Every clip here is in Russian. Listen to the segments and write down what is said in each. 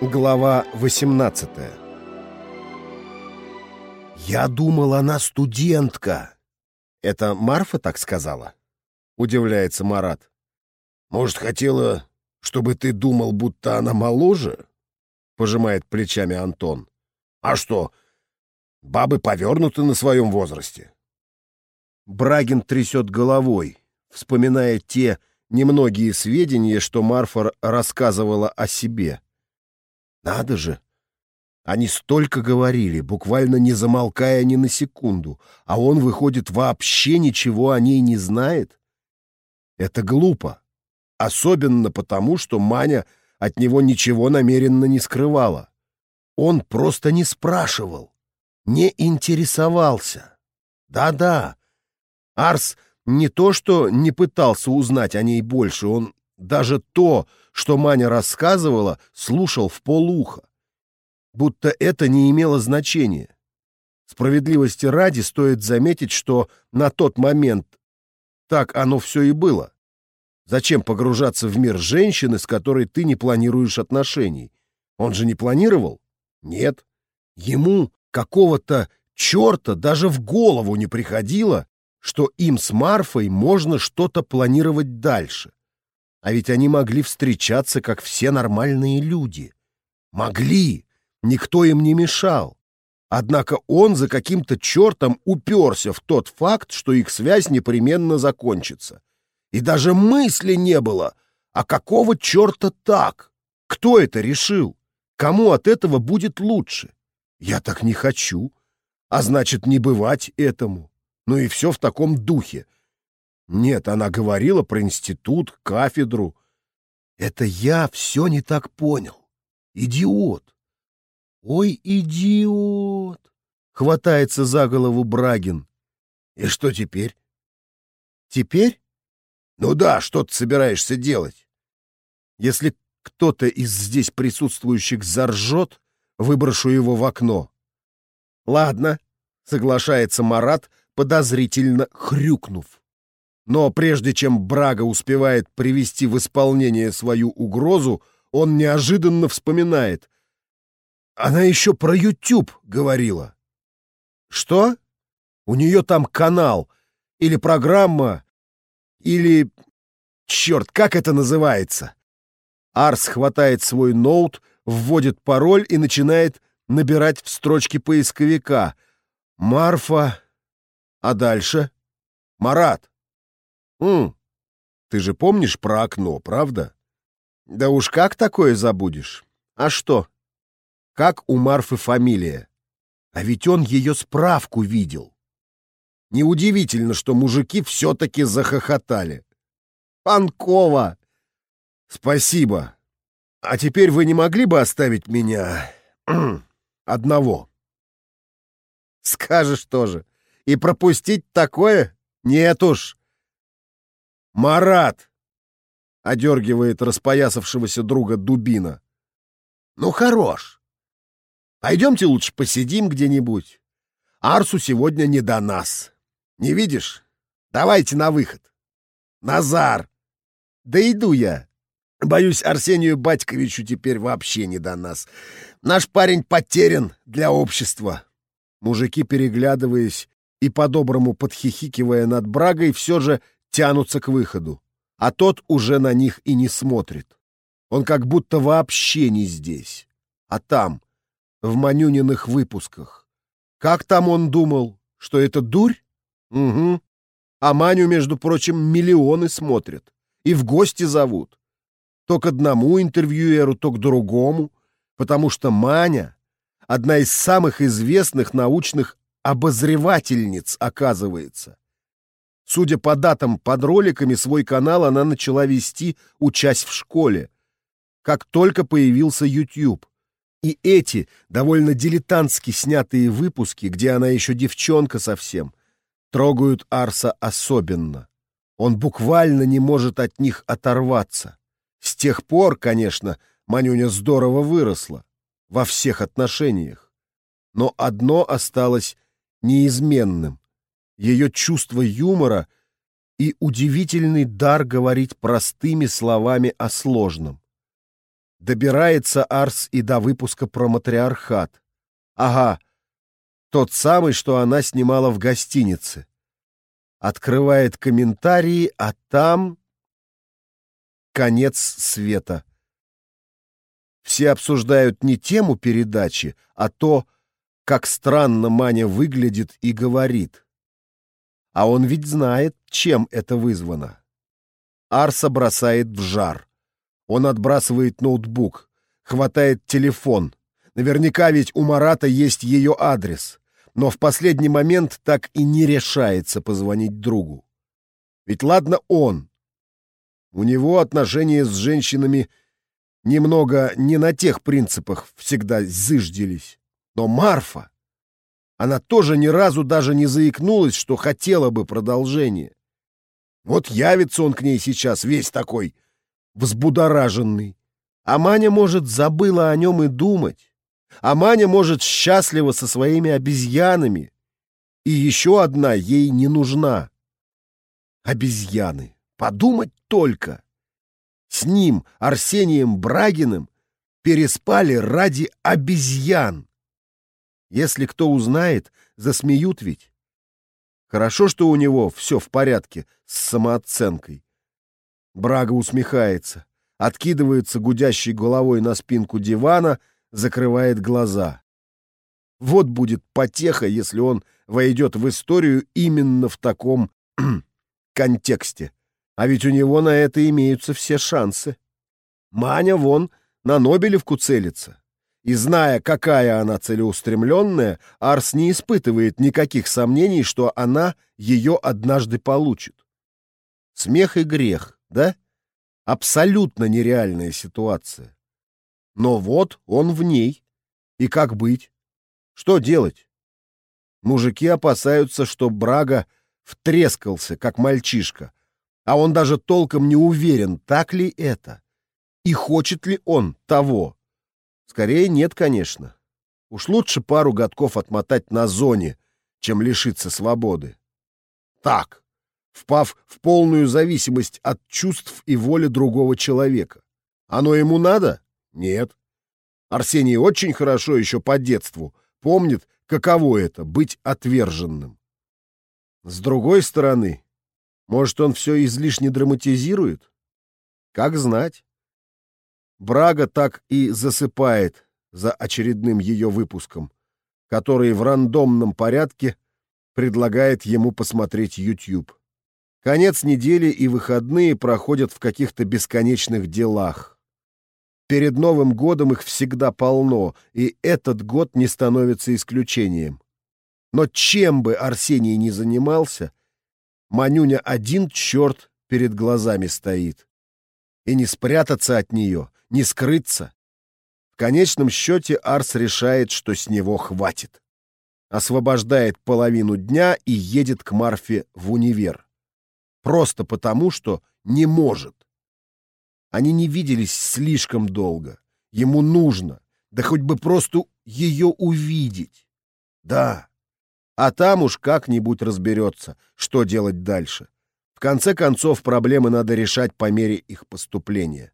Глава 18 «Я думал, она студентка!» «Это Марфа так сказала?» — удивляется Марат. «Может, хотела, чтобы ты думал, будто она моложе?» — пожимает плечами Антон. «А что, бабы повернуты на своем возрасте?» Брагин трясет головой, вспоминая те немногие сведения, что Марфа рассказывала о себе. Надо же! Они столько говорили, буквально не замолкая ни на секунду, а он, выходит, вообще ничего о ней не знает? Это глупо. Особенно потому, что Маня от него ничего намеренно не скрывала. Он просто не спрашивал, не интересовался. Да-да, Арс не то что не пытался узнать о ней больше, он даже то, что Маня рассказывала, слушал в полуха. Будто это не имело значения. Справедливости ради стоит заметить, что на тот момент так оно все и было. Зачем погружаться в мир женщины, с которой ты не планируешь отношений? Он же не планировал? Нет. Ему какого-то черта даже в голову не приходило, что им с Марфой можно что-то планировать дальше. А ведь они могли встречаться, как все нормальные люди. Могли, никто им не мешал. Однако он за каким-то чертом уперся в тот факт, что их связь непременно закончится. И даже мысли не было, а какого черта так? Кто это решил? Кому от этого будет лучше? Я так не хочу. А значит, не бывать этому. Ну и все в таком духе. Нет, она говорила про институт, кафедру. Это я все не так понял. Идиот. Ой, идиот. Хватается за голову Брагин. И что теперь? Теперь? Ну да, что ты собираешься делать? Если кто-то из здесь присутствующих заржет, выброшу его в окно. Ладно, соглашается Марат, подозрительно хрюкнув. Но прежде чем Брага успевает привести в исполнение свою угрозу, он неожиданно вспоминает. Она еще про YouTube говорила. Что? У нее там канал или программа, или... Черт, как это называется? Арс хватает свой ноут, вводит пароль и начинает набирать в строчке поисковика. Марфа... А дальше? Марат. «М, ты же помнишь про окно, правда?» «Да уж как такое забудешь? А что? Как у Марфы фамилия? А ведь он ее справку видел». Неудивительно, что мужики все-таки захохотали. «Панкова!» «Спасибо. А теперь вы не могли бы оставить меня одного?» «Скажешь тоже. И пропустить такое? Нет уж. «Марат!» — одергивает распоясавшегося друга дубина. «Ну, хорош. Пойдемте лучше посидим где-нибудь. Арсу сегодня не до нас. Не видишь? Давайте на выход. Назар! Да иду я. Боюсь, Арсению Батьковичу теперь вообще не до нас. Наш парень потерян для общества». Мужики, переглядываясь и по-доброму подхихикивая над Брагой, все же тянутся к выходу, а тот уже на них и не смотрит. Он как будто вообще не здесь, а там, в Манюниных выпусках. Как там он думал, что это дурь? Угу. А Маню, между прочим, миллионы смотрят и в гости зовут. То к одному интервьюеру, то к другому, потому что Маня — одна из самых известных научных обозревательниц, оказывается. Судя по датам под роликами, свой канал она начала вести, учась в школе, как только появился YouTube. И эти довольно дилетантски снятые выпуски, где она еще девчонка совсем, трогают Арса особенно. Он буквально не может от них оторваться. С тех пор, конечно, Манюня здорово выросла во всех отношениях. Но одно осталось неизменным ее чувство юмора и удивительный дар говорить простыми словами о сложном. Добирается Арс и до выпуска про матриархат. Ага, тот самый, что она снимала в гостинице. Открывает комментарии, а там... Конец света. Все обсуждают не тему передачи, а то, как странно Маня выглядит и говорит. А он ведь знает, чем это вызвано. Арса бросает в жар. Он отбрасывает ноутбук, хватает телефон. Наверняка ведь у Марата есть ее адрес, но в последний момент так и не решается позвонить другу. Ведь ладно он. У него отношения с женщинами немного не на тех принципах всегда зыждились. Но Марфа, она тоже ни разу даже не заикнулась, что хотела бы продолжения. Вот явится он к ней сейчас весь такой взбудораженный. А Маня, может, забыла о нем и думать. А Маня, может, счастлива со своими обезьянами. И еще одна ей не нужна. Обезьяны. Подумать только. С ним, Арсением Брагиным, переспали ради обезьян. Если кто узнает, засмеют ведь. Хорошо, что у него все в порядке с самооценкой. Брага усмехается, откидывается гудящей головой на спинку дивана, закрывает глаза. Вот будет потеха, если он войдет в историю именно в таком контексте. А ведь у него на это имеются все шансы. Маня вон на Нобелевку целится. И зная, какая она целеустремленная, Арс не испытывает никаких сомнений, что она ее однажды получит. Смех и грех да? Абсолютно нереальная ситуация. Но вот он в ней. И как быть? Что делать? Мужики опасаются, что Брага втрескался, как мальчишка, а он даже толком не уверен, так ли это, и хочет ли он того. Скорее нет, конечно. Уж лучше пару годков отмотать на зоне, чем лишиться свободы. Так, впав в полную зависимость от чувств и воли другого человека. Оно ему надо? Нет. Арсений очень хорошо еще по детству помнит, каково это — быть отверженным. С другой стороны, может, он все излишне драматизирует? Как знать. Брага так и засыпает за очередным ее выпуском, который в рандомном порядке предлагает ему посмотреть YouTube. Конец недели и выходные проходят в каких-то бесконечных делах. Перед Новым годом их всегда полно, и этот год не становится исключением. Но чем бы Арсений ни занимался, Манюня один черт перед глазами стоит. И не спрятаться от нее, не скрыться. В конечном счете Арс решает, что с него хватит. Освобождает половину дня и едет к Марфе в универ. Просто потому, что не может. Они не виделись слишком долго. Ему нужно, да хоть бы просто ее увидеть. Да. А там уж как-нибудь разберется, что делать дальше. В конце концов, проблемы надо решать по мере их поступления.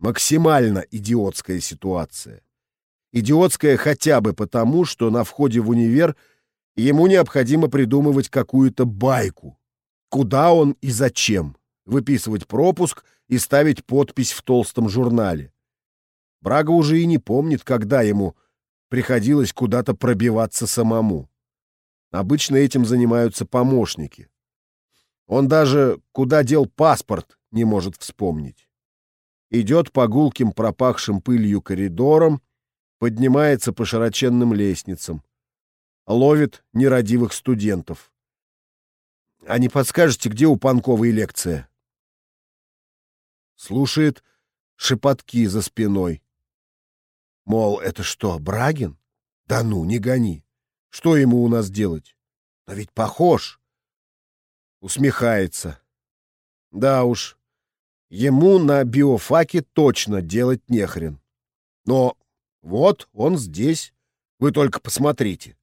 Максимально идиотская ситуация. Идиотская хотя бы потому, что на входе в универ ему необходимо придумывать какую-то байку, куда он и зачем, выписывать пропуск и ставить подпись в толстом журнале. Брага уже и не помнит, когда ему приходилось куда-то пробиваться самому. Обычно этим занимаются помощники. Он даже куда дел паспорт не может вспомнить. Идет по гулким пропахшим пылью коридорам, поднимается по широченным лестницам, ловит нерадивых студентов. А не подскажете, где у Панковой лекция? Слушает шепотки за спиной. Мол, это что, Брагин? Да ну, не гони. Что ему у нас делать? Но ведь похож. Усмехается. Да уж, ему на биофаке точно делать нехрен. Но вот он здесь. Вы только посмотрите.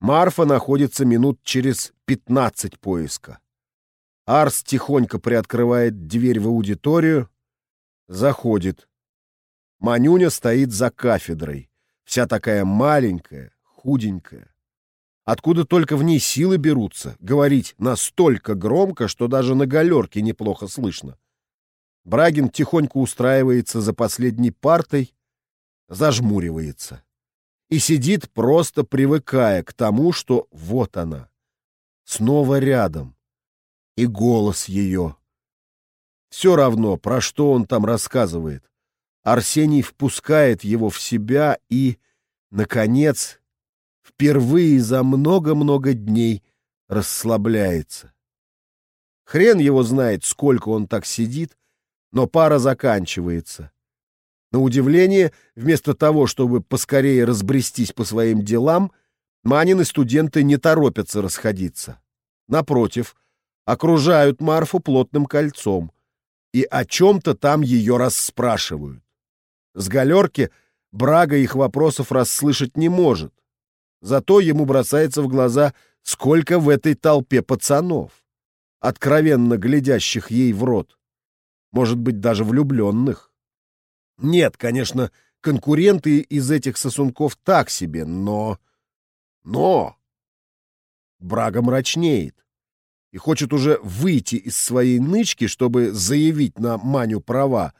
Марфа находится минут через пятнадцать поиска. Арс тихонько приоткрывает дверь в аудиторию, Заходит. Манюня стоит за кафедрой, вся такая маленькая, худенькая. Откуда только в ней силы берутся, говорить настолько громко, что даже на галерке неплохо слышно. Брагин тихонько устраивается за последней партой, зажмуривается и сидит, просто привыкая к тому, что вот она, снова рядом, и голос ее. Все равно, про что он там рассказывает. Арсений впускает его в себя и, наконец, впервые за много-много дней расслабляется. Хрен его знает, сколько он так сидит, но пара заканчивается. На удивление, вместо того, чтобы поскорее разбрестись по своим делам, Манины студенты не торопятся расходиться. Напротив, окружают Марфу плотным кольцом и о чем-то там ее расспрашивают. С галерки Брага их вопросов расслышать не может. Зато ему бросается в глаза, сколько в этой толпе пацанов, откровенно глядящих ей в рот. Может быть, даже влюбленных. Нет, конечно, конкуренты из этих сосунков так себе, но... Но... Брага мрачнеет и хочет уже выйти из своей нычки, чтобы заявить на Маню права,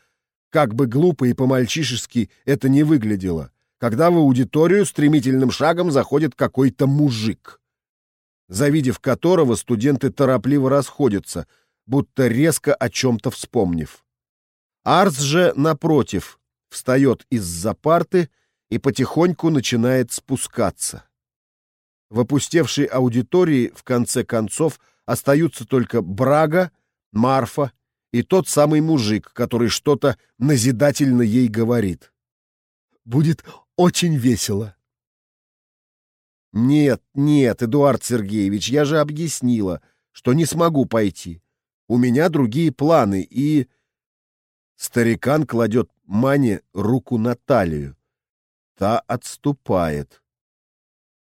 как бы глупо и по-мальчишески это не выглядело, когда в аудиторию стремительным шагом заходит какой-то мужик, завидев которого студенты торопливо расходятся, будто резко о чем-то вспомнив. Арс же, напротив, встает из-за парты и потихоньку начинает спускаться. В опустевшей аудитории, в конце концов, остаются только Брага, Марфа и тот самый мужик, который что-то назидательно ей говорит. «Будет очень весело». «Нет, нет, Эдуард Сергеевич, я же объяснила, что не смогу пойти. У меня другие планы, и...» Старикан кладет Мане руку на талию. Та отступает.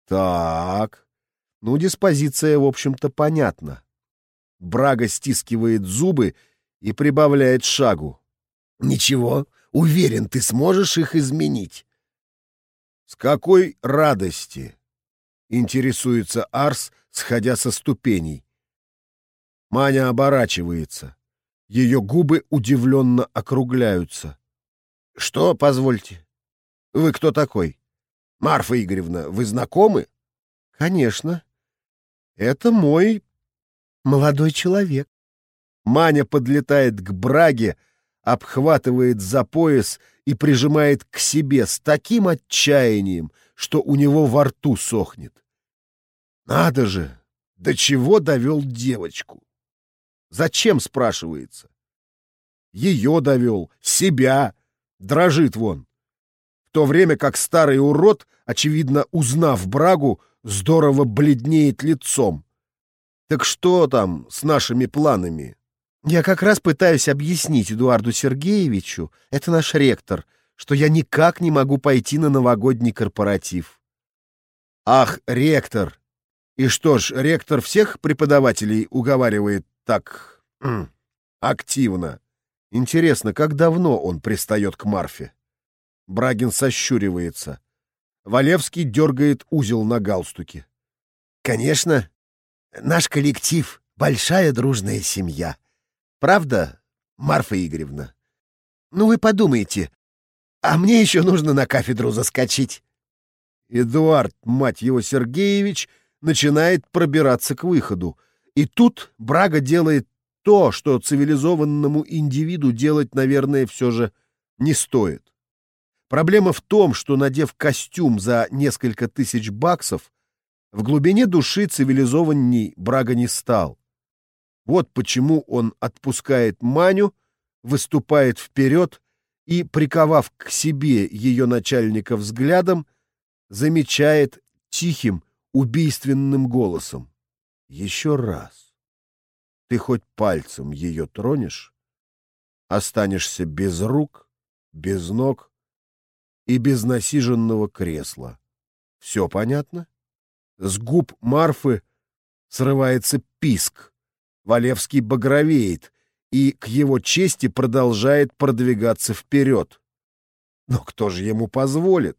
Так, ну, диспозиция, в общем-то, понятна. Брага стискивает зубы и прибавляет шагу. Ничего, уверен, ты сможешь их изменить. С какой радости? Интересуется Арс, сходя со ступеней. Маня оборачивается. Ее губы удивленно округляются. — Что, позвольте? Вы кто такой? Марфа Игоревна, вы знакомы? — Конечно. Это мой молодой человек. Маня подлетает к Браге, обхватывает за пояс и прижимает к себе с таким отчаянием, что у него во рту сохнет. Надо же, до чего довел девочку. Зачем, спрашивается? Ее довел, себя, дрожит вон. В то время как старый урод, очевидно, узнав Брагу, здорово бледнеет лицом. Так что там с нашими планами? Я как раз пытаюсь объяснить Эдуарду Сергеевичу, это наш ректор, что я никак не могу пойти на новогодний корпоратив. Ах, ректор! И что ж, ректор всех преподавателей уговаривает так активно. Интересно, как давно он пристает к Марфе? Брагин сощуривается. Валевский дергает узел на галстуке. Конечно, наш коллектив — большая дружная семья. Правда, Марфа Игоревна? Ну вы подумайте, а мне еще нужно на кафедру заскочить. Эдуард, мать его, Сергеевич, начинает пробираться к выходу. И тут Брага делает то, что цивилизованному индивиду делать, наверное, все же не стоит. Проблема в том, что, надев костюм за несколько тысяч баксов, в глубине души цивилизованней Брага не стал. Вот почему он отпускает Маню, выступает вперед и, приковав к себе ее начальника взглядом, замечает тихим, убийственным голосом. Еще раз ты хоть пальцем ее тронешь, останешься без рук, без ног и без насиженного кресла. Все понятно? С губ Марфы срывается писк. Валевский багровеет, и к его чести продолжает продвигаться вперед. Но кто же ему позволит?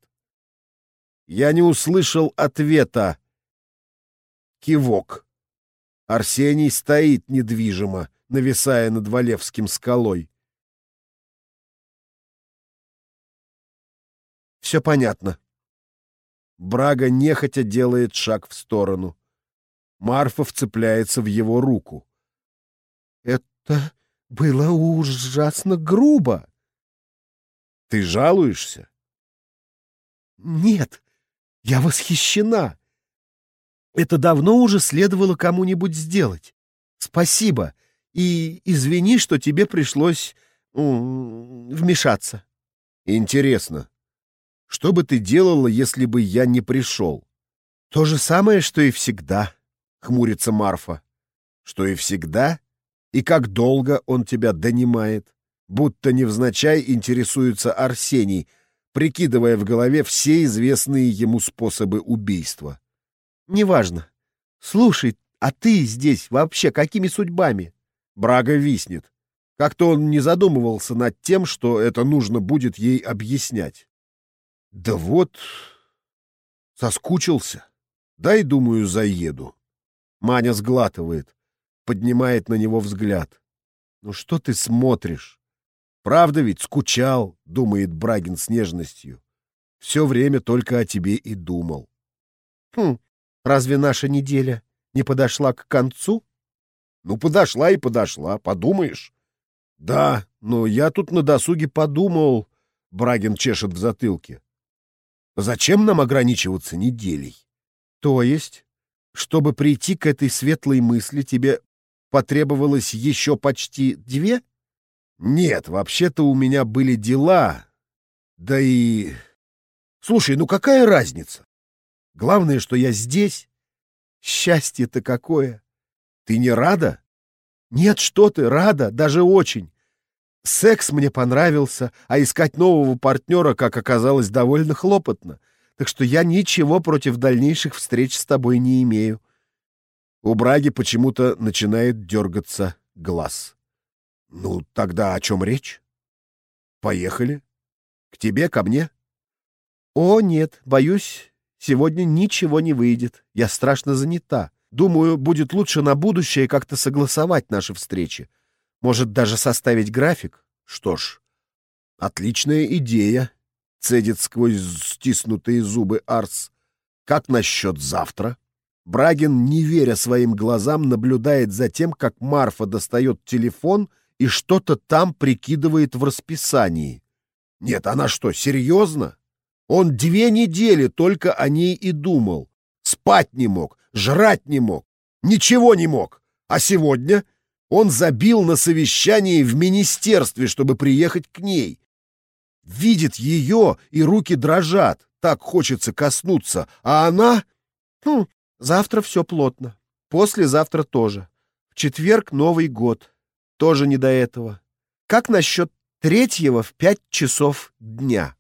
Я не услышал ответа. Кивок. Арсений стоит недвижимо, нависая над Валевским скалой. Все понятно. Брага нехотя делает шаг в сторону. Марфа вцепляется в его руку. «Это было ужасно грубо!» «Ты жалуешься?» «Нет, я восхищена. Это давно уже следовало кому-нибудь сделать. Спасибо. И извини, что тебе пришлось вмешаться». «Интересно, что бы ты делала, если бы я не пришел? То же самое, что и всегда, хмурится Марфа. Что и всегда? И как долго он тебя донимает? Будто невзначай интересуется Арсений, прикидывая в голове все известные ему способы убийства. Неважно. Слушай, а ты здесь вообще какими судьбами? Брага виснет. Как-то он не задумывался над тем, что это нужно будет ей объяснять. Да вот, соскучился. Дай, думаю, заеду. Маня сглатывает, поднимает на него взгляд. Ну что ты смотришь? Правда ведь скучал, думает Брагин с нежностью. Все время только о тебе и думал. Хм, разве наша неделя не подошла к концу? Ну, подошла и подошла, подумаешь. Да, но я тут на досуге подумал, Брагин чешет в затылке. Зачем нам ограничиваться неделей? То есть, чтобы прийти к этой светлой мысли, тебе потребовалось еще почти две? Нет, вообще-то у меня были дела. Да и... Слушай, ну какая разница? Главное, что я здесь. Счастье-то какое! Ты не рада? Нет, что ты, рада, даже очень. Секс мне понравился, а искать нового партнера, как оказалось, довольно хлопотно. Так что я ничего против дальнейших встреч с тобой не имею. У Браги почему-то начинает дергаться глаз. Ну, тогда о чем речь? Поехали. К тебе, ко мне? О, нет, боюсь, сегодня ничего не выйдет. Я страшно занята. Думаю, будет лучше на будущее как-то согласовать наши встречи. Может, даже составить график? Что ж, отличная идея, цедит сквозь стиснутые зубы Арс. Как насчет завтра? Брагин, не веря своим глазам, наблюдает за тем, как Марфа достает телефон и что-то там прикидывает в расписании. Нет, она что, серьезно? Он две недели только о ней и думал. Спать не мог, жрать не мог, ничего не мог. А сегодня он забил на совещании в министерстве, чтобы приехать к ней. Видит ее, и руки дрожат, так хочется коснуться, а она... Хм, завтра все плотно, послезавтра тоже. В четверг Новый год, тоже не до этого. Как насчет третьего в пять часов дня?